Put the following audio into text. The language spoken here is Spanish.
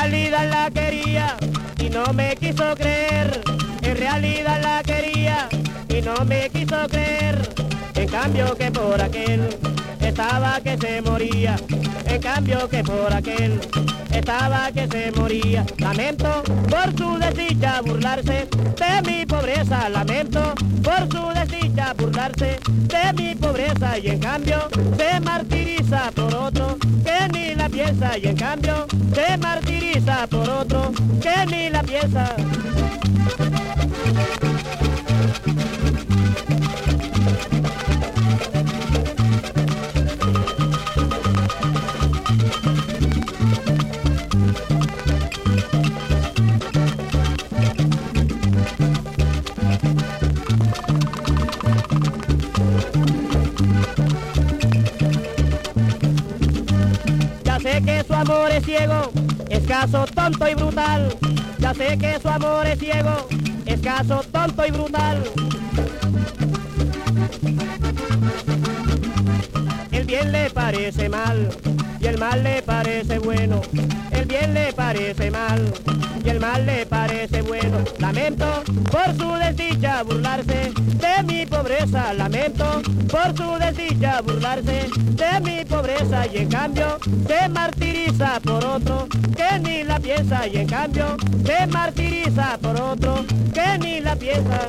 realidad la quería y no me quiso creer. En realidad la quería y no me quiso creer. En cambio que por aquel estaba que se moría. En cambio que por aquel estaba que se moría. Lamento por su desdicha burlarse de mi pobreza. Lamento por su desdicha burlarse de mi pobreza. Y en cambio se martiriza Y en cambio se martiriza por otro que ni la piensa. Que su amor es ciego, escaso, tonto y brutal. Ya sé que su amor es ciego, escaso, tonto y brutal. El bien le parece mal y el mal le parece bueno. El bien le parece mal y el mal le parece bueno. Lamento por su desdicha burlarse de mi pobreza. Lamento por su desdicha burlarse de mi pobreza y en cambio se martiriza por otro que ni la piensa y en cambio se martiriza por otro que ni la piensa.